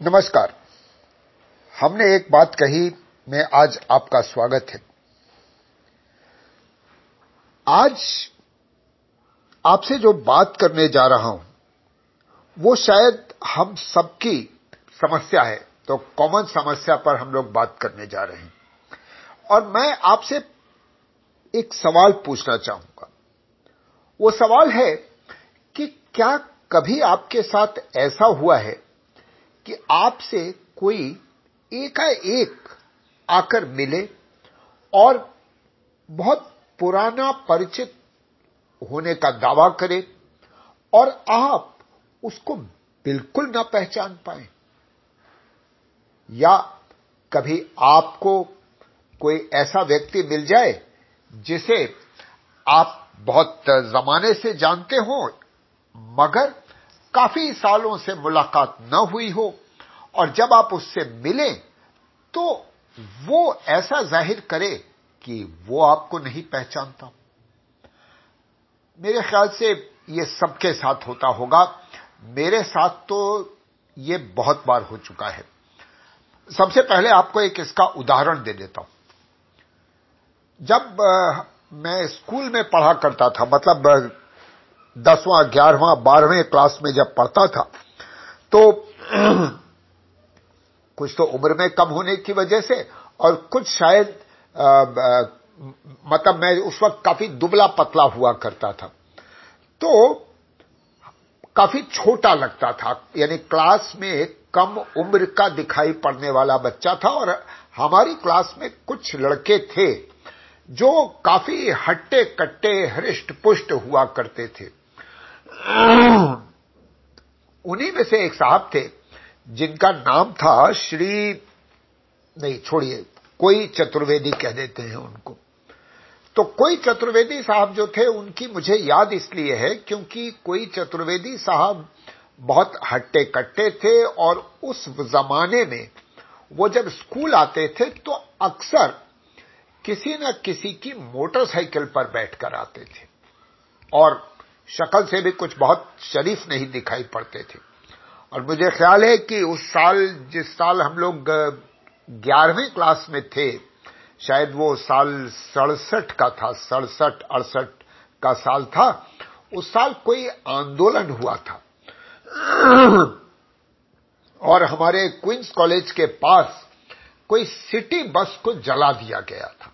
नमस्कार। हमने एक बात कही, में आज आपका स्वागत है। आज आपसे जो बात करने जा रहा हूँ, वो शायद हम सबकी समस्या है तो कॉमन समस्या पर हम लोग बात करने जा रहे हैं। और मैं आपसे एक सवाल पूछना चाहूँगा। वो सवाल है कि क्या कभी आपके साथ ऐसा हुआ है कि आपसे कोई एकाएक आकर मिले और बहुत पुराना परिचित होने का दावा करे और आप उसको बिल्कुल ना पहचान पाए। या कभी आपको कोई ऐसा व्यक्ति मिल जाए जिसे आप बहुत जमाने से जानते हो, मगर काफ़ी सालों से मुलाकात न हुई हो, और जब आप उससे मिलें तो वो ऐसा ज़ाहिर करे कि वो आपको नहीं पहचानता। मेरे ख्याल से ये सबके साथ होता होगा। मेरे साथ तो ये बहुत बार हो चुका है। सबसे पहले आपको एक इसका उदाहरण दे देता हूँ। जब मैं स्कूल में पढ़ा करता था मतलब दसवां, ग्यारहवां, बारहवें क्लास में जब पढ़ता था तो कुछ तो उम्र में कम होने की वजह से और कुछ शायद मतलब मैं उस वक्त काफ़ी दुबला पतला हुआ करता था। तो काफ़ी छोटा लगता था, यानी क्लास में कम उम्र का दिखाई पड़ने वाला बच्चा था और हमारी क्लास में कुछ लड़के थे जो काफ़ी हट्टे कट्टे हृष्ट पुष्ट हुआ करते थे। उन्हीं में से एक साहब थे, जिनका नाम था श्री, नहीं, छोड़िए, कोई चतुर्वेदी कह देते हैं उनको। तो कोई चतुर्वेदी साहब जो थे, उनकी मुझे याद इसलिए है क्योंकि कोई चतुर्वेदी साहब बहुत हट्टे कट्टे थे और उस जमाने में वो जब स्कूल आते थे तो अक्सर किसी न किसी की मोटरसाइकिल पर बैठकर आते थे। और शक्ल से भी कुछ बहुत शरीफ नहीं दिखाई पड़ते थे। और मुझे ख्याल है कि उस साल, जिस साल हम लोग ग्यारहवीं क्लास में थे, शायद वो साल सड़सठ का था, सड़सठ, अड़सठ का साल था, उस साल कोई आंदोलन हुआ था। और हमारे क्वींस कॉलेज के पास कोई सिटी बस को जला दिया गया था।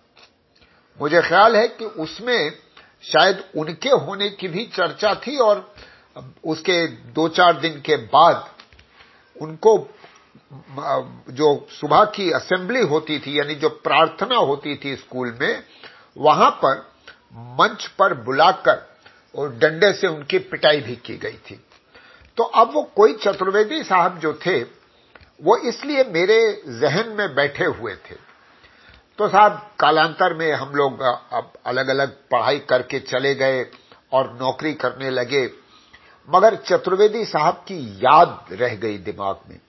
मुझे ख्याल है कि उसमें शायद उनके होने की भी चर्चा थी और उसके दो चार दिन के बाद उनको, जो सुबह की असेंबली होती थी, यानी जो प्रार्थना होती थी स्कूल में, वहाँ पर मंच पर बुलाकर और डंडे से उनकी पिटाई भी की गई थी। तो अब वो कोई चतुर्वेदी साहब जो थे, वो इसलिए मेरे जहन में बैठे हुए थे तो साहब, कालांतर में हम लोग अब अलग अलग पढ़ाई करके चले गए और नौकरी करने लगे। मगर चतुर्वेदी साहब की याद रह गई दिमाग में।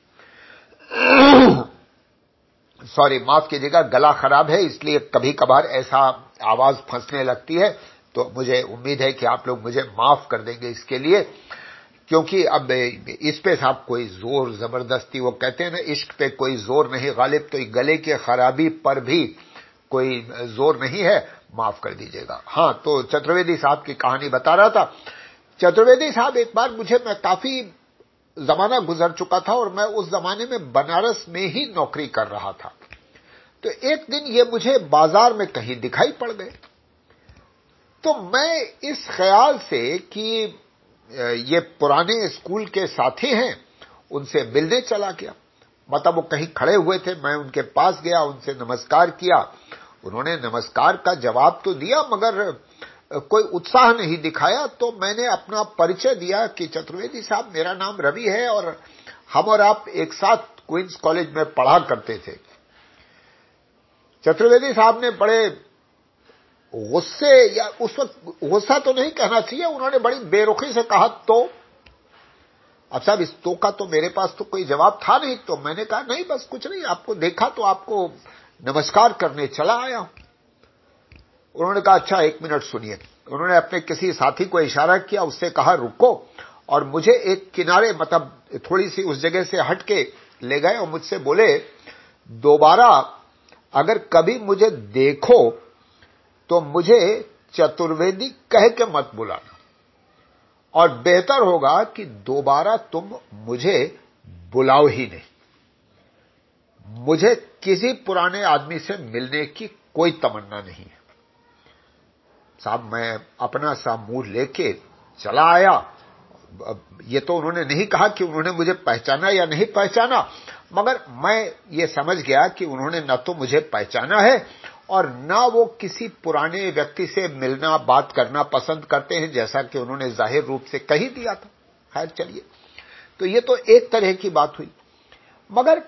सॉरी, माफ़ कीजिएगा, गला खराब है, इसलिए कभी कभार ऐसा आवाज़ फंसने लगती है। तो मुझे उम्मीद है कि आप लोग मुझे माफ़ कर देंगे इसके लिए। क्योंकि अब इस पे साहब कोई ज़ोर ज़बरदस्ती, वो कहते हैं ना, इश्क पे कोई ज़ोर नहीं, गालिब तो गले की खराबी पर भी कोई ज़ोर नहीं है। माफ़ कर दीजिएगा। हाँ तो चतुर्वेदी साहब की कहानी बता रहा था। चतुर्वेदी साहब, एक बार मुझे, मैं काफ़ी जमाना गुजर चुका था और मैं उस जमाने में बनारस में ही नौकरी कर रहा था। तो एक दिन ये मुझे बाज़ार में कहीं दिखाई पड़ गए। तो मैं इस ख्याल से कि ये पुराने स्कूल के साथी हैं, उनसे मिलने चला गया। मतलब वो कहीं खड़े हुए थे, मैं उनके पास गया, उनसे नमस्कार किया। उन्होंने नमस्कार का जवाब तो दिया, मगर कोई उत्साह नहीं दिखाया तो मैंने अपना परिचय दिया कि चतुर्वेदी साहब, मेरा नाम रवि है और हम और आप एक साथ क्वींस कॉलेज में पढ़ा करते थे। चतुर्वेदी साहब ने बड़े गुस्से या उस वक्त गुस्सा तो नहीं कहना चाहिए, उन्होंने बड़ी बेरुखी से कहा तो? अब साहब, इस तो का तो मेरे पास तो कोई जवाब था नहीं तो मैंने कहा, नहीं, बस कुछ नहीं, आपको देखा तो आपको नमस्कार करने चला आया उन्होंने कहा अच्छा एक मिनट सुनिए। उन्होंने अपने किसी साथी को इशारा किया, उससे कहा, रुको। और मुझे एक किनारे मतलब थोड़ी सी उस जगह से हटके ले गए और मुझसे बोले, दोबारा अगर कभी मुझे देखो तो मुझे चतुर्वेदी कह के मत बुलाना। और बेहतर होगा कि दोबारा तुम मुझे बुलाओ ही नहीं। मुझे किसी पुराने आदमी से मिलने की कोई तमन्ना नहीं है। साहब, मैं अपना सा मुँह लेके चला आया। ये तो उन्होंने नहीं कहा कि उन्होंने मुझे पहचाना या नहीं पहचाना, मगर मैं ये समझ गया कि उन्होंने न तो मुझे पहचाना है और न वो किसी पुराने व्यक्ति से मिलना, बात करना पसंद करते हैं, जैसा कि उन्होंने ज़ाहिर रूप से कही दिया था। खैर, चलिए। तो ये तो एक तरह की बात हुई। मगर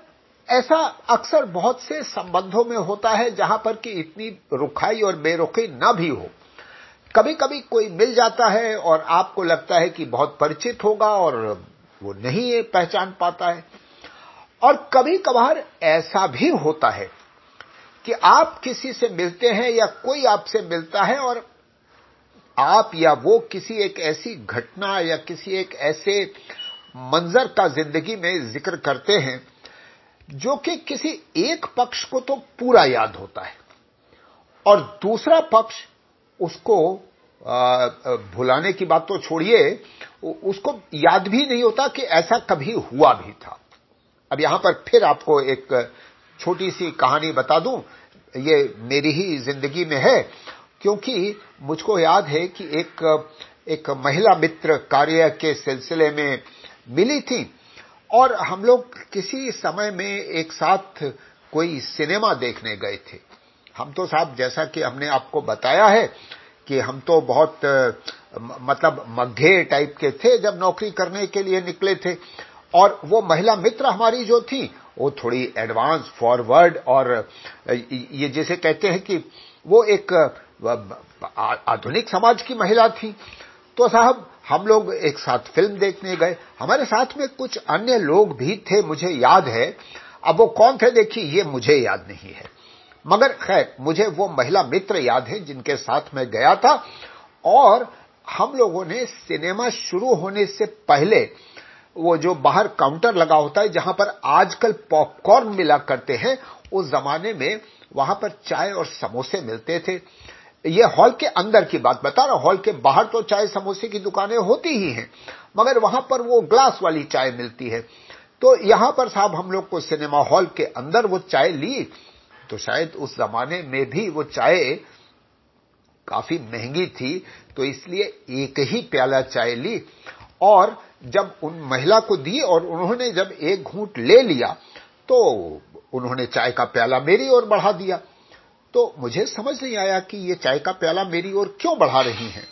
ऐसा अक्सर बहुत से संबंधों में होता है, जहाँ पर कि इतनी रुखाई और बेरुखी न भी हो। कभी कभी कोई मिल जाता है और आपको लगता है कि बहुत परिचित होगा और वो नहीं पहचान पाता है। और कभी कभार ऐसा भी होता है कि आप किसी से मिलते हैं या कोई आपसे मिलता है और आप या वो किसी एक ऐसी घटना या किसी एक ऐसे मंजर का ज़िंदगी में ज़िक्र करते हैं, जो कि किसी एक पक्ष को तो पूरा याद होता है और दूसरा पक्ष उसको भुलाने की बात तो छोड़िए उसको याद भी नहीं होता कि ऐसा कभी हुआ भी था। अब यहाँ पर फिर आपको एक छोटी सी कहानी बता दूँ। ये मेरी ही ज़िंदगी में है, क्योंकि मुझको याद है कि एक एक महिला मित्र कार्य के सिलसिले में मिली थी, और हम लोग किसी समय में एक साथ कोई सिनेमा देखने गए थे। हम तो साहब, जैसा कि हमने आपको बताया है कि हम तो बहुत मतलब मग्घे टाइप के थे जब नौकरी करने के लिए निकले थे, और वो महिला मित्र हमारी जो थी वो थोड़ी एडवांस फॉरवर्ड और ये जैसे कहते हैं कि वो एक आधुनिक समाज की महिला थी। तो साहब, हम लोग एक साथ फ़िल्म देखने गए। हमारे साथ में कुछ अन्य लोग भी थे, मुझे याद है। अब वो कौन थे, देखिए, ये मुझे याद नहीं है। मगर खैर, मुझे वो महिला मित्र याद है, जिनके साथ मैं गया था। और हम लोगों ने सिनेमा शुरू होने से पहले वो जो बाहर काउंटर लगा होता है, जहाँ पर आजकल पॉपकॉर्न मिला करते हैं, उस जमाने में वहाँ पर चाय और समोसे मिलते थे। ये हॉल के अंदर की बात बता रहा हॉल के बाहर तो चाय समोसे की दुकानें होती ही हैं, मगर वहाँ पर वो ग्लास वाली चाय मिलती है। तो यहाँ पर साहब हम लोग को सिनेमा हॉल के अंदर वो चाय ली तो शायद उस जमाने में भी वो चाय काफ़ी महँगी थी तो इसलिए एक ही प्याला चाय ली। और जब उन महिला को दी और उन्होंने जब एक घूंट ले लिया तो उन्होंने चाय का प्याला मेरी ओर बढ़ा दिया। तो मुझे समझ नहीं आया कि ये चाय का प्याला मेरी ओर क्यों बढ़ा रही हैं।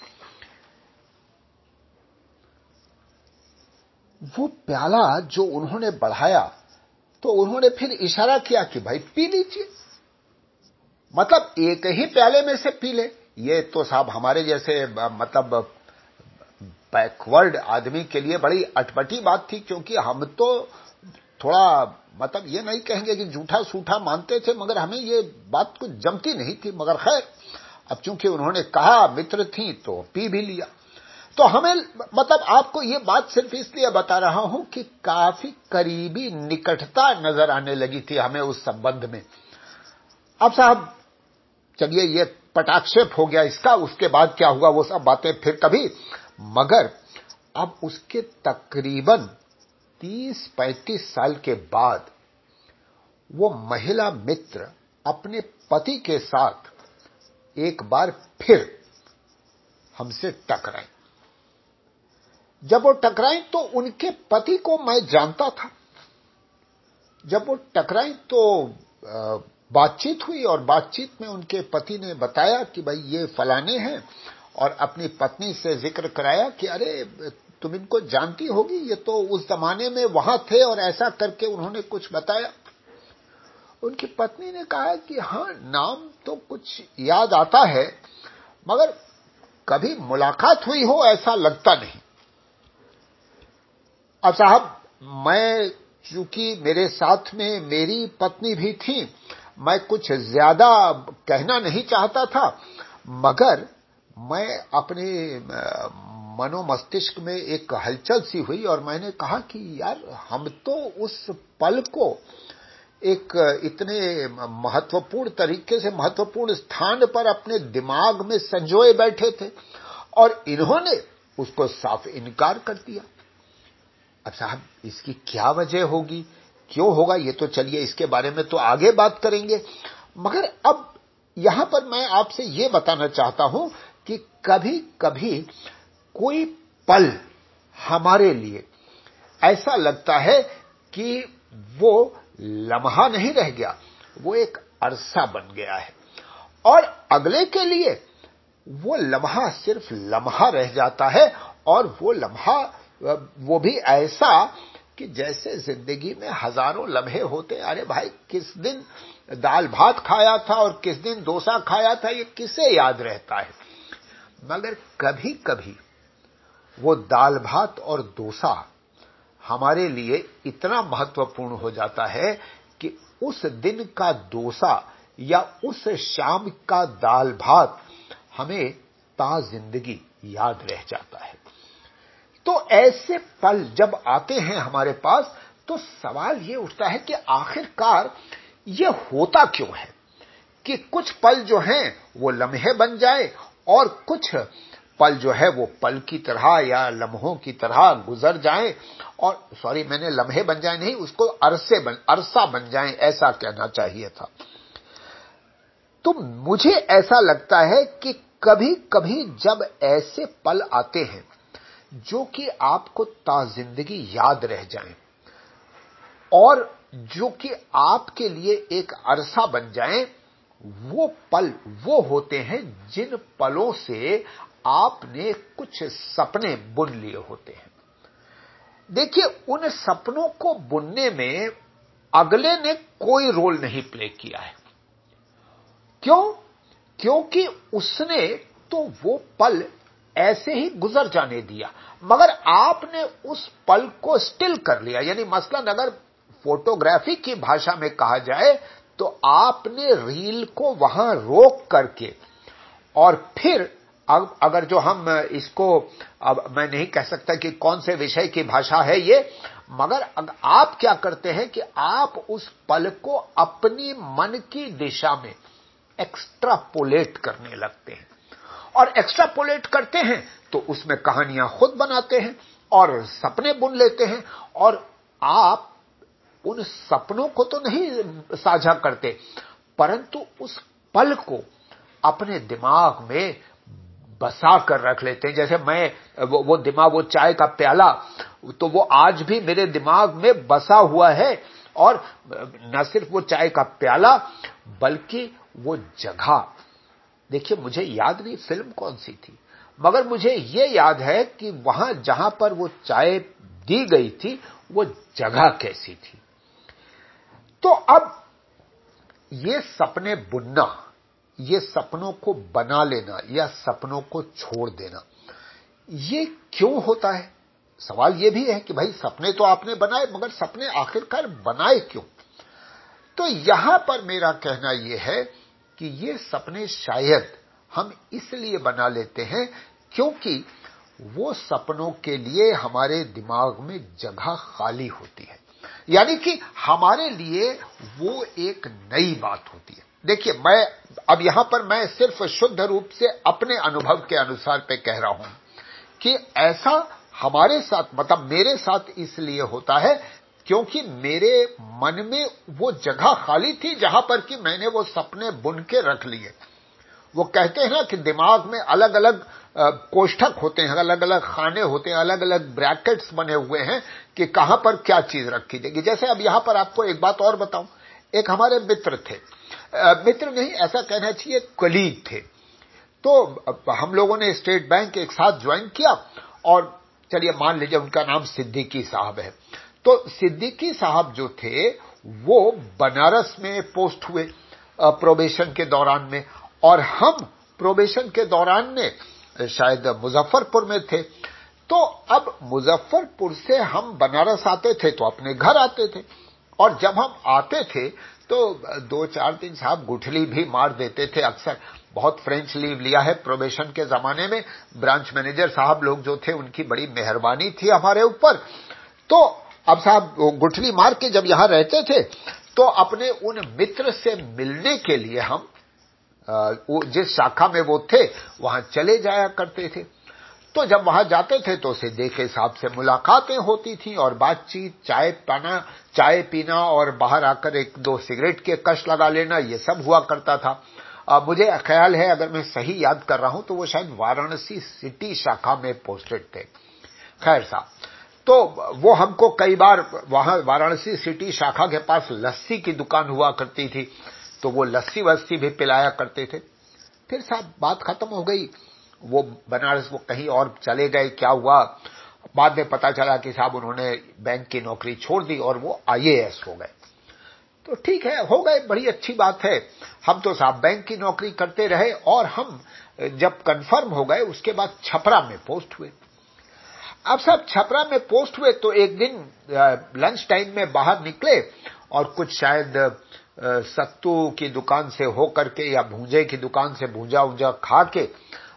वो प्याला जो उन्होंने बढ़ाया तो उन्होंने फिर इशारा किया कि भाई पी लीजिए। मतलब एक ही प्याले में से पी ले। ये तो साहब हमारे जैसे मतलब बैकवर्ड आदमी के लिए बड़ी अटपटी बात थी, क्योंकि हम तो थोड़ा मतलब ये नहीं कहेंगे कि झूठा सूठा मानते थे, मगर हमें ये बात कुछ जमती नहीं थी, मगर खैर, अब चूँकि उन्होंने कहा, मित्र थी तो पी भी लिया। तो हमें मतलब आपको ये बात सिर्फ़ इसलिए बता रहा हूँ कि काफ़ी करीबी निकटता नज़र आने लगी थी हमें उस संबंध में। अब साहब, चलिए ये पटाक्षेप हो गया, इसका उसके बाद क्या हुआ, वो सब बातें फिर कभी मगर अब उसके तकरीबन 30-35 साल के बाद वो महिला मित्र अपने पति के साथ एक बार फिर हमसे टकराई। जब वो टकराई तो उनके पति को मैं जानता था। जब वो टकराई तो बातचीत हुई और बातचीत में उनके पति ने बताया कि भाई ये फलाने हैं और अपनी पत्नी से ज़िक्र कराया कि अरे, तुम इनको जानती होगी, ये तो उस जमाने में वहाँ थे और ऐसा करके उन्होंने कुछ बताया। उनकी पत्नी ने कहा कि हाँ नाम तो कुछ याद आता है, मगर कभी मुलाकात हुई हो ऐसा लगता नहीं। अब साहब मैं चूँकि मेरे साथ में मेरी पत्नी भी थी, मैं कुछ ज़्यादा कहना नहीं चाहता था, मगर मैं अपने मनोमस्तिष्क में एक हलचल सी हुई और मैंने कहा कि यार, हम तो उस पल को एक इतने महत्वपूर्ण तरीके से, महत्वपूर्ण स्थान पर अपने दिमाग में संजोए बैठे थे और इन्होंने उसको साफ़ इनकार कर दिया। अब साहब, इसकी क्या वजह होगी? क्यों होगा? ये तो चलिए, इसके बारे में तो आगे बात करेंगे। मगर अब यहाँ पर मैं आपसे ये बताना चाहता हूँ कभी कभी कोई पल हमारे लिए ऐसा लगता है कि वो लम्हा नहीं रह गया, वो एक अरसा बन गया है। और अगले के लिए वो लम्हा सिर्फ़ लम्हा रह जाता है और वो लम्हा, वो भी ऐसा कि जैसे ज़िंदगी में हज़ारों लम्हे होते अरे भाई किस दिन दाल भात खाया था और किस दिन डोसा खाया था, ये किसे याद रहता है? मगर कभी कभी वो दाल भात और डोसा हमारे लिए इतना महत्वपूर्ण हो जाता है कि उस दिन का डोसा या उस शाम का दाल भात हमें ता ज़िंदगी याद रह जाता है। तो ऐसे पल जब आते हैं हमारे पास तो सवाल ये उठता है कि आखिरकार ये होता क्यों है? कि कुछ पल जो हैं, वो लम्हे बन जाए और कुछ पल जो है वो पल की तरह या लम्हों की तरह गुजर जाएँ और सॉरी मैंने लम्हे बन जाए नहीं, उसको अरसे बन, अरसा बन जाएँ, ऐसा कहना चाहिए था। तो मुझे ऐसा लगता है कि कभी कभी जब ऐसे पल आते हैं जो कि आपको ताजिंदगी याद रह जाएँ और जो कि आपके लिए एक अरसा बन जाएँ वो पल वो होते हैं जिन पलों से आपने कुछ सपने बुन लिए होते हैं। देखिए, उन सपनों को बुनने में अगले ने कोई रोल नहीं प्ले किया है। क्यों? क्योंकि उसने तो वो पल ऐसे ही गुजर जाने दिया, मगर आपने उस पल को स्टिल कर लिया। यानी मसलन अगर फोटोग्राफी की भाषा में कहा जाए तो आपने रील को वहाँ रोक करके, और फिर अगर जो हम इसको, अब मैं नहीं कह सकता कि कौन से विषय की भाषा है ये, मगर आप क्या करते हैं कि आप उस पल को अपनी मन की दिशा में एक्स्ट्रापोलेट करने लगते हैं। और एक्स्ट्रापोलेट करते हैं तो उसमें कहानियाँ खुद बनाते हैं, और सपने बुन लेते हैं, और आप उन सपनों को तो नहीं साझा करते परंतु उस पल को अपने दिमाग में बसा कर रख लेते हैं। जैसे मैं वो, वो दिमाग वो चाय का प्याला तो वो आज भी मेरे दिमाग में बसा हुआ है। और न सिर्फ़ वो चाय का प्याला बल्कि वो जगह। देखिए मुझे याद नहीं फ़िल्म कौन सी थी मगर मुझे ये याद है कि वहाँ जहाँ पर वो चाय दी गई थी वो जगह कैसी थी। तो अब ये सपने बुनना, ये सपनों को बना लेना या सपनों को छोड़ देना, ये क्यों होता है? सवाल ये भी है कि भाई सपने तो आपने बनाए, मगर सपने आखिरकार बनाए क्यों? तो यहाँ पर मेरा कहना यह है कि ये सपने शायद हम इसलिए बना लेते हैं क्योंकि वो सपनों के लिए हमारे दिमाग में जगह खाली होती है। यानी कि हमारे लिए वो एक नई बात होती है। देखिए, मैं अब यहाँ पर मैं सिर्फ़ शुद्ध रूप से अपने अनुभव के अनुसार पे कह रहा हूँ कि ऐसा हमारे साथ मतलब मेरे साथ इसलिए होता है क्योंकि मेरे मन में वो जगह खाली थी जहाँ पर कि मैंने वो सपने बुन के रख लिए। वो कहते हैं ना कि दिमाग में अलग अलग कोष्ठक होते हैं अलग अलग खाने होते हैं अलग अलग ब्रैकेट्स बने हुए हैं कि कहाँ पर क्या चीज़ रखी जाएगी। जैसे अब यहाँ पर आपको एक बात और बताऊँ। एक हमारे मित्र थे। मित्र नहीं, ऐसा कहना चाहिए कलीग थे। तो हम लोगों ने स्टेट बैंक एक साथ ज्वाइन किया और चलिए मान लीजिए उनका नाम सिद्दीकी साहब है। तो सिद्दीकी साहब जो थे, वो बनारस में पोस्ट हुए प्रोबेशन के दौरान में। और हम प्रोबेशन के दौरान में शायद मुजफ्फरपुर में थे। तो अब मुजफ्फरपुर से हम बनारस आते थे तो अपने घर आते थे। और जब हम आते थे तो दो चार दिन साहब गुठली भी मार देते थे अक्सर। बहुत फ्रेंच लीव लिया है प्रोबेशन के जमाने में। ब्रांच मैनेजर साहब लोग जो थे, उनकी बड़ी मेहरबानी थी हमारे ऊपर। तो अब साहब गुठली मार के जब यहाँ रहते थे तो अपने उन मित्र से मिलने के लिए हम जिस शाखा में वो थे वहाँ चले जाया करते थे। तो जब वहाँ जाते थे तो उसे देखे साहब से मुलाकातें होती थी और बातचीत चाय पाना चाय पीना और बाहर आकर एक दो सिगरेट के कश लगा लेना ये सब हुआ करता था। आ, मुझे ख्याल है अगर मैं सही याद कर रहा हूँ तो वो शायद वाराणसी सिटी शाखा में पोस्टेड थे। खैर साहब तो वो हमको कई बार वहाँ वाराणसी सिटी शाखा के पास लस्सी की दुकान हुआ करती थी। तो वो लस्सी वस्सी भी पिलाया करते थे। फिर साहब बात खत्म हो गई। वो बनारस वो कहीं और चले गए, क्या हुआ? बाद में पता चला कि साहब उन्होंने बैंक की नौकरी छोड़ दी और वो आईएएस हो गए। तो ठीक है, हो गए, बड़ी अच्छी बात है। हम तो साहब बैंक की नौकरी करते रहे और हम जब कंफर्म हो गए, उसके बाद छपरा में पोस्ट हुए। अब साहब छपरा में पोस्ट हुए तो एक दिन लंच टाइम में बाहर निकले और कुछ शायद सत्तू की दुकान से होकर के या भूंजे की दुकान से भूंजा उंजा खा के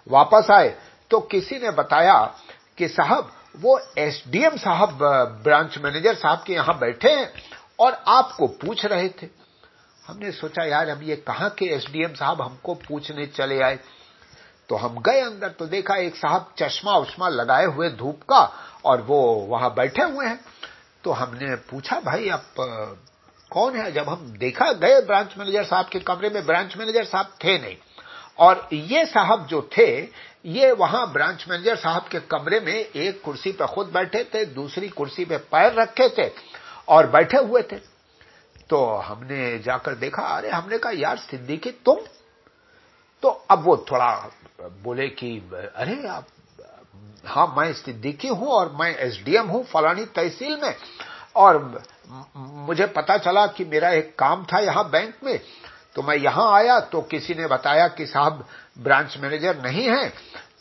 वापस आए तो किसी ने बताया कि साहब, वो एसडीएम साहब ब्रांच मैनेजर साहब के यहाँ बैठे हैं और आपको पूछ रहे थे। हमने सोचा, यार, अब ये कहा के एसडीएम साहब हमको पूछने चले आए? तो हम गए अंदर तो देखा एक साहब चश्मा उश्मा लगाए हुए धूप का और वो वहाँ बैठे हुए हैं। तो हमने पूछा, भाई, आप कौन है? जब हम देखा गए ब्रांच मैनेजर साहब के कमरे में ब्रांच मैनेजर साहब थे नहीं। और ये साहब जो थे, ये वहाँ ब्रांच मैनेजर साहब के कमरे में एक कुर्सी पर खुद बैठे थे, दूसरी कुर्सी पे पैर रखे थे और बैठे हुए थे। तो हमने जाकर देखा, अरे हमने कहा, यार, सिद्दीकी, तुम? तो अब वो थोड़ा बोले कि, अरे, आप हाँ मैं सिद्दीकी हूँ और मैं एसडीएम हूँ फलानी तहसील में और मुझे पता चला कि मेरा एक काम था यहाँ बैंक में। तो मैं यहाँ आया तो किसी ने बताया कि साहब, ब्रांच मैनेजर नहीं है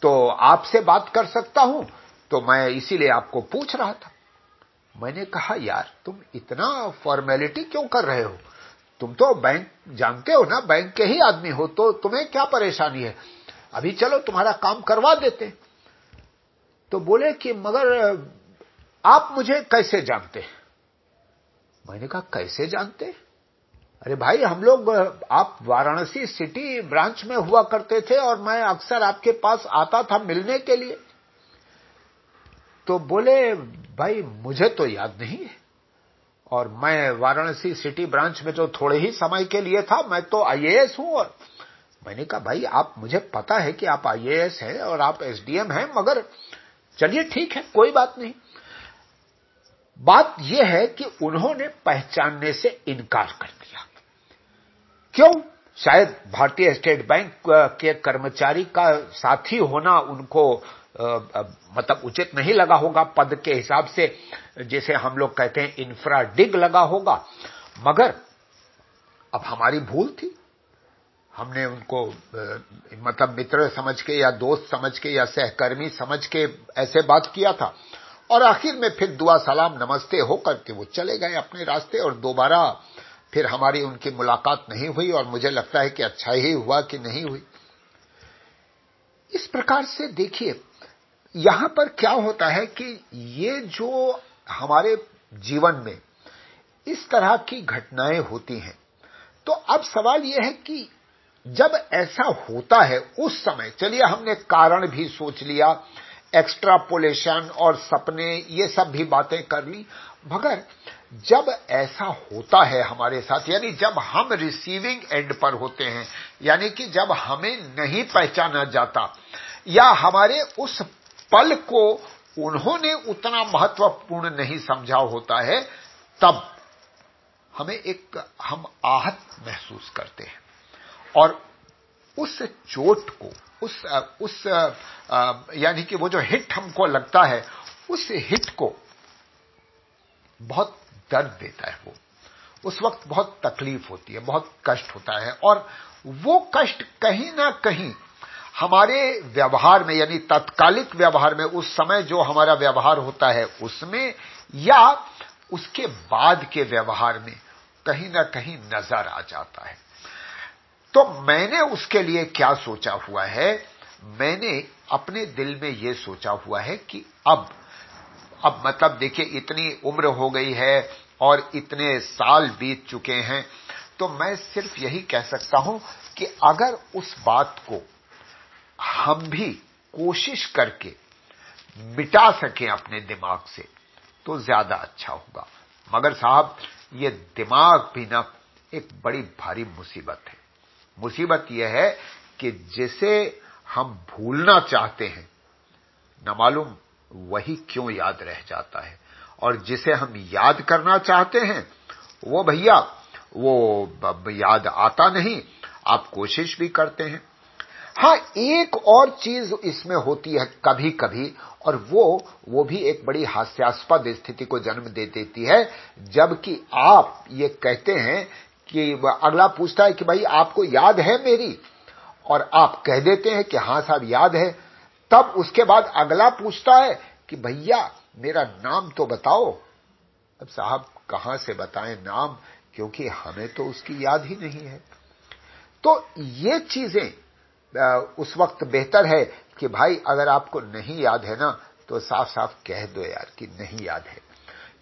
तो आपसे बात कर सकता हूँ। तो मैं इसीलिए आपको पूछ रहा था। मैंने कहा, यार, तुम इतना फॉर्मेलिटी क्यों कर रहे हो? तुम तो बैंक, जानते हो ना, बैंक के ही आदमी हो तो तुम्हें क्या परेशानी है? अभी चलो, तुम्हारा काम करवा देते तो बोले कि, मगर, आप मुझे कैसे जानते मैंने कहा, कैसे जानते? अरे भाई, हम लोग, आप वाराणसी सिटी ब्रांच में हुआ करते थे और मैं अक्सर आपके पास आता था मिलने के लिए। तो बोले, भाई, मुझे तो याद नहीं है। और मैं वाराणसी सिटी ब्रांच में जो थोड़े ही समय के लिए था, मैं तो आईएएस हूँ और मैंने कहा, भाई, आप, मुझे पता है कि आप आईएएस हैं और आप एसडीएम हैं, मगर चलिए ठीक है, कोई बात नहीं। बात यह है कि उन्होंने पहचानने से इनकार कर दिया। क्यों? शायद भारतीय स्टेट बैंक के कर्मचारी का साथी होना उनको मतलब उचित नहीं लगा होगा पद के हिसाब से, जैसे हम लोग कहते हैं इंफ्रा डिग लगा होगा। मगर अब हमारी भूल थी। हमने उनको मतलब मित्र समझ के या दोस्त समझ के या सहकर्मी समझ के ऐसे बात किया था। और आखिर में फिर दुआ सलाम, नमस्ते होकर के वो चले गए अपने रास्ते और दोबारा फिर हमारी उनकी मुलाकात नहीं हुई और मुझे लगता है कि अच्छा ही हुआ कि नहीं हुई। इस प्रकार से देखिए, यहाँ पर क्या होता है कि ये जो हमारे जीवन में इस तरह की घटनाएँ होती हैं तो अब सवाल यह है कि जब ऐसा होता है उस समय, चलिए हमने कारण भी सोच लिया एक्स्ट्रापोलेशन और सपने, ये सब भी बातें कर ली। मगर जब ऐसा होता है हमारे साथ, यानी जब हम रिसीविंग एंड पर होते हैं, यानी कि जब हमें नहीं पहचाना जाता, या हमारे उस पल को उन्होंने उतना महत्वपूर्ण नहीं समझा होता है, तब हमें एक, हम आहत महसूस करते हैं। और उस चोट को, उस उस यानी कि वो जो हिट हमको लगता है, उस हिट को बहुत दर्द देता है वो। उस वक्त बहुत तकलीफ़ होती है, बहुत कष्ट होता है और वो कष्ट कहीं ना कहीं हमारे व्यवहार में, यानी तत्कालिक व्यवहार में, उस समय जो हमारा व्यवहार होता है उसमें या उसके बाद के व्यवहार में कहीं ना कहीं नज़र आ जाता है। तो मैंने उसके लिए क्या सोचा हुआ है? मैंने अपने दिल में यह सोचा हुआ है कि अब अब मतलब देखिए, इतनी उम्र हो गई है और इतने साल बीत चुके हैं तो मैं सिर्फ़ यही कह सकता हूँ कि अगर उस बात को हम भी कोशिश करके मिटा सकें अपने दिमाग से तो ज़्यादा अच्छा होगा। मगर साहब, ये दिमाग भी ना एक बड़ी भारी मुसीबत है। मुसीबत यह है कि जिसे हम भूलना चाहते हैं न मालूम वही क्यों याद रह जाता है? और जिसे हम याद करना चाहते हैं, वो भैया, वो याद आता नहीं, आप कोशिश भी करते हैं। हाँ, एक और चीज़ इसमें होती है कभी कभी और वो वो भी एक बड़ी हास्यास्पद स्थिति को जन्म दे देती है, जबकि आप ये कहते हैं कि अगला पूछता है कि भाई, आपको याद है मेरी? और आप कह देते हैं कि हाँ साहब, याद है। तब उसके बाद अगला पूछता है कि भैया, मेरा नाम तो बताओ। अब साहब, कहाँ से बताएँ नाम? क्योंकि हमें तो उसकी याद ही नहीं है। तो ये चीज़ें उस वक्त बेहतर है कि भाई, अगर आपको नहीं याद है ना तो साफ़ साफ़ कह दो यार कि नहीं याद है।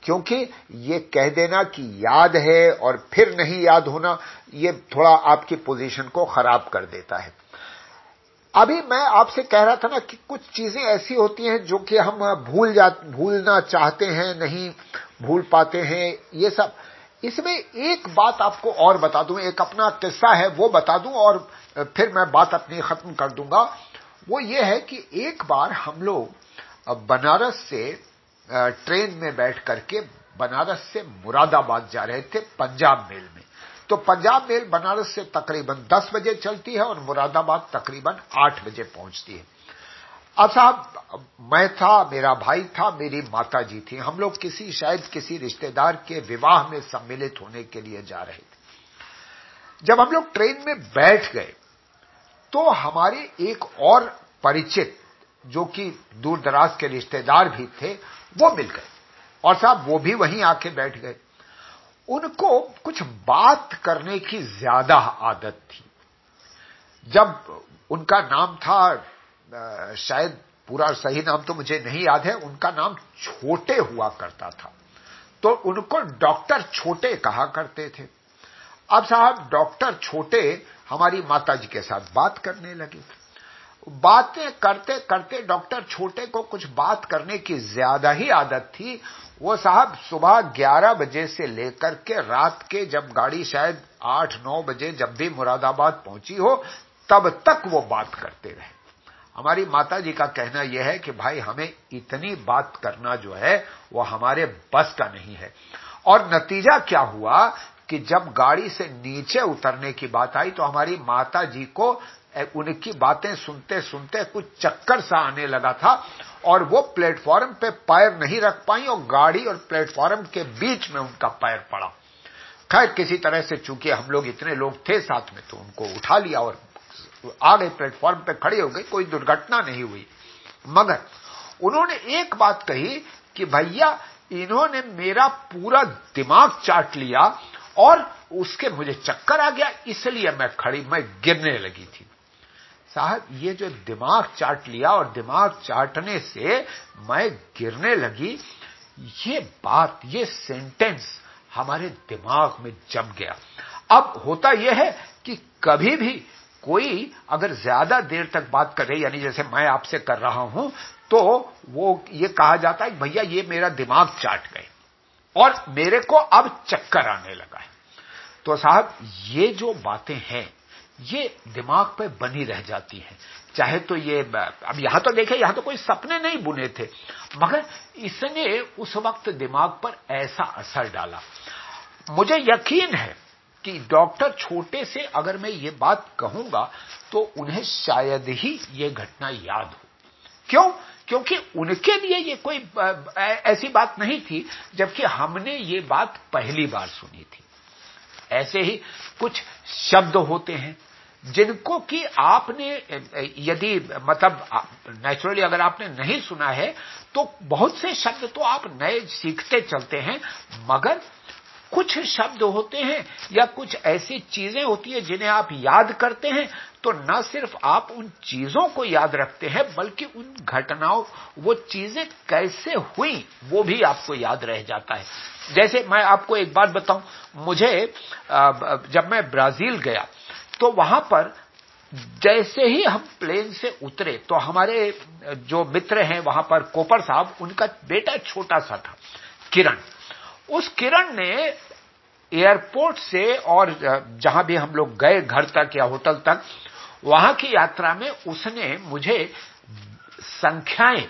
क्योंकि ये कह देना कि याद है और फिर नहीं याद होना, ये थोड़ा आपकी पोजीशन को खराब कर देता है। अभी मैं आपसे कह रहा था ना कि कुछ चीज़ें ऐसी होती हैं जो कि हम भूल जा, भूलना चाहते हैं, नहीं भूल पाते हैं, ये सब। इसमें एक बात आपको और बता दूँ, एक अपना किस्सा है, वो बता दूँ और फिर मैं बात अपनी खत्म कर दूँगा। वो ये है कि एक बार हम लोग बनारस से ट्रेन में बैठ करके बनारस से मुरादाबाद जा रहे थे, पंजाब मेल में। तो पंजाब मेल बनारस से तकरीबन 10 बजे चलती है और मुरादाबाद तकरीबन 8 बजे पहुँचती है। साहब मैं था, मेरा भाई था, मेरी माता जी थी। हम लोग किसी, शायद किसी रिश्तेदार के विवाह में सम्मिलित होने के लिए जा रहे थे। जब हम लोग ट्रेन में बैठ गए तो हमारे एक और परिचित जो कि दूर दराज के रिश्तेदार भी थे, वो मिल गए। और साहब, वो भी वहीं आके बैठ गए। उनको कुछ बात करने की ज़्यादा आदत थी। जब उनका नाम था शायद पूरा सही नाम तो मुझे नहीं याद है, उनका नाम छोटे हुआ करता था। तो उनको डॉक्टर छोटे कहा करते थे। अब साहब, डॉक्टर छोटे हमारी माता जी के साथ बात करने लगे। बातें करते करते डॉक्टर छोटे को कुछ बात करने की ज़्यादा ही आदत थी। वो साहब सुबह 11 बजे से लेकर के रात के जब गाड़ी शायद 8-9 बजे जब भी मुरादाबाद पहुँची हो, तब तक वो बात करते रहे। हमारी माता जी का कहना यह है कि भाई, हमें इतनी बात करना जो है, वो हमारे बस का नहीं है। और नतीजा क्या हुआ कि जब गाड़ी से नीचे उतरने की बात आई तो हमारी माता जी को उनकी बातें सुनते सुनते कुछ चक्कर सा आने लगा था और वो प्लेटफॉर्म पे पैर नहीं रख पाई और गाड़ी और प्लेटफॉर्म के बीच में उनका पैर पड़ा। खैर, किसी तरह से चूँकि हम लोग इतने लोग थे साथ में तो उनको उठा लिया और आ गए प्लेटफॉर्म पे खड़े हो गए कोई दुर्घटना नहीं हुई। मगर उन्होंने एक बात कही कि भैया, इन्होंने मेरा पूरा दिमाग चाट लिया और उसके मुझे चक्कर आ गया, इसलिए मैं खड़ी, मैं गिरने लगी थी। साहब, ये जो दिमाग चाट लिया और दिमाग चाटने से मैं गिरने लगी, ये बात, ये सेंटेंस हमारे दिमाग में जम गया। अब होता यह है कि कभी भी कोई अगर ज़्यादा देर तक बात करे यानी जैसे मैं आपसे कर रहा हूँ तो वो ये कहा जाता है भैया, ये मेरा दिमाग चाट गए और मेरे को अब चक्कर आने लगा है। तो साहब, ये जो बातें हैं ये दिमाग पे बनी रह जाती हैं। चाहे तो ये, अब यहाँ तो देखे, यहाँ तो कोई सपने नहीं बुने थे। मगर इसने उस वक्त दिमाग पर ऐसा असर डाला। मुझे यकीन है कि डॉक्टर छोटे से अगर मैं ये बात कहूँगा तो उन्हें शायद ही ये घटना याद हो। क्यों? क्योंकि उनके लिए ये कोई ऐसी बात नहीं थी, जबकि हमने ये बात पहली बार सुनी थी। ऐसे ही कुछ शब्द होते हैं जिनको कि आपने, यदि मतलब नेचुरली अगर आपने नहीं सुना है तो बहुत से शब्द तो आप नए सीखते चलते हैं, मगर कुछ शब्द होते हैं या कुछ ऐसी चीज़ें होती है जिन्हें आप याद करते हैं तो न सिर्फ़ आप उन चीज़ों को याद रखते हैं, बल्कि उन घटनाओं, वो चीज़ें कैसे हुई, वो भी आपको याद रह जाता है। जैसे मैं आपको एक बात बताऊँ, मुझे जब मैं ब्राज़ील गया तो वहाँ पर जैसे ही हम प्लेन से उतरे तो हमारे जो मित्र हैं वहाँ पर कोपर साहब, उनका बेटा छोटा सा था, किरण। उस किरण ने एयरपोर्ट से और जहाँ भी हम लोग गए, घर तक या होटल तक, वहाँ की यात्रा में उसने मुझे संख्याएँ,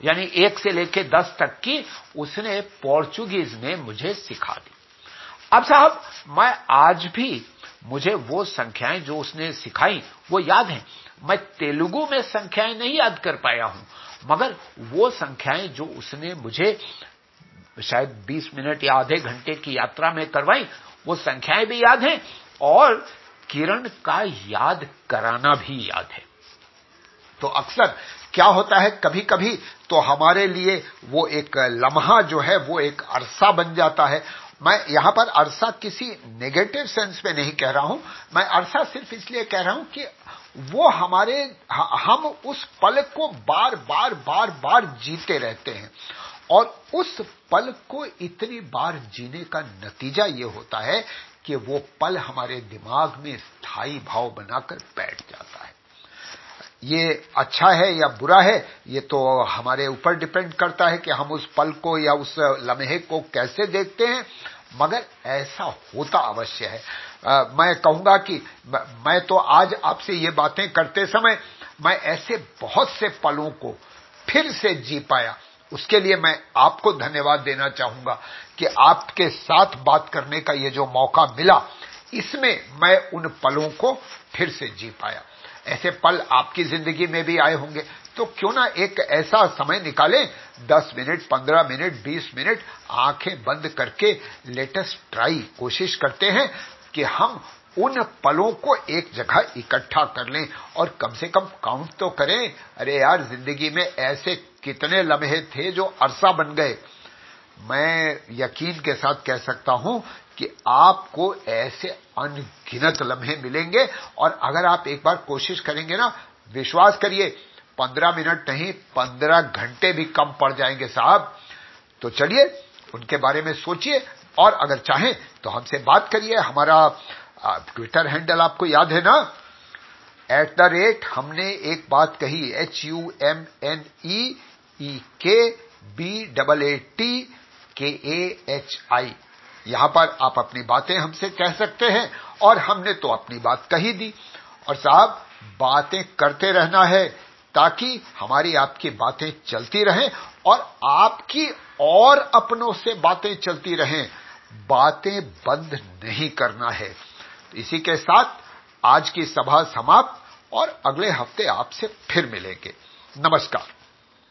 यानी एक से लेकर दस तक की, उसने पोर्चुगीज में मुझे सिखा दी। अब साहब, मैं आज भी मुझे वो संख्याएँ जो उसने सिखाई, वो याद हैं। मैं तेलुगु में संख्याएँ नहीं याद कर पाया हूँ, मगर वो संख्याएँ जो उसने मुझे शायद 20 मिनट या आधे घंटे की यात्रा में करवाई, वो संख्याएँ भी याद हैं और किरण का याद कराना भी याद है। तो अक्सर क्या होता है कभी कभी तो हमारे लिए वो एक लम्हा जो है, वो एक अरसा बन जाता है मैं यहाँ पर अरसा किसी नेगेटिव सेंस में नहीं कह रहा हूँ। मैं अरसा सिर्फ़ इसलिए कह रहा हूँ कि वो हमारे, हम उस पल को बार बार बार बार जीते रहते हैं। और उस पल को इतनी बार जीने का नतीजा ये होता है कि वो पल हमारे दिमाग में स्थायी भाव बनाकर बैठ जाता है। ये अच्छा है या बुरा है ये तो हमारे ऊपर डिपेंड करता है कि हम उस पल को या उस लम्हे को कैसे देखते हैं। मगर ऐसा होता अवश्य है। आ, मैं कहूँगा कि मैं तो आज आपसे ये बातें करते समय मैं ऐसे बहुत से पलों को फिर से जी पाया। उसके लिए मैं आपको धन्यवाद देना चाहूँगा कि आपके साथ बात करने का ये जो मौका मिला इसमें मैं उन पलों को फिर से जी पाया। ऐसे पल आपकी ज़िंदगी में भी आए होंगे। तो क्यों ना एक ऐसा समय निकालें, दस मिनट, पंद्रह मिनट, बीस मिनट, आँखें बंद करके लेटेस्ट ट्राई कोशिश करते हैं कि हम उन पलों को एक जगह इकट्ठा कर लें और कम से कम काउंट तो करें। अरे यार, ज़िंदगी में ऐसे कितने लम्हे थे जो अरसा बन गए। मैं यकीन के साथ कह सकता हूँ कि आपको ऐसे अनगिनत लम्हे मिलेंगे और अगर आप एक बार कोशिश करेंगे ना, विश्वास करिए, पंद्रह मिनट नहीं, पंद्रह घंटे भी कम पड़ जाएँगे साहब। तो चलिए, उनके बारे में सोचिए और अगर चाहें तो हमसे बात करिए। हमारा ट्विटर हैंडल आपको याद है ना? एट द रेट हमने एक बात कही H U M N E K B double A T के ए एच आई यहाँ पर आप अपनी बातें हमसे कह सकते हैं, और हमने तो अपनी बात कही दी। और साहब, बातें करते रहना है, ताकि हमारी आपकी बातें चलती रहें, और आपकी और अपनों से बातें चलती रहें। बातें बंद नहीं करना है। इसी के साथ आज की सभा समाप्त, और अगले हफ़्ते आपसे फिर मिलेंगे। नमस्कार।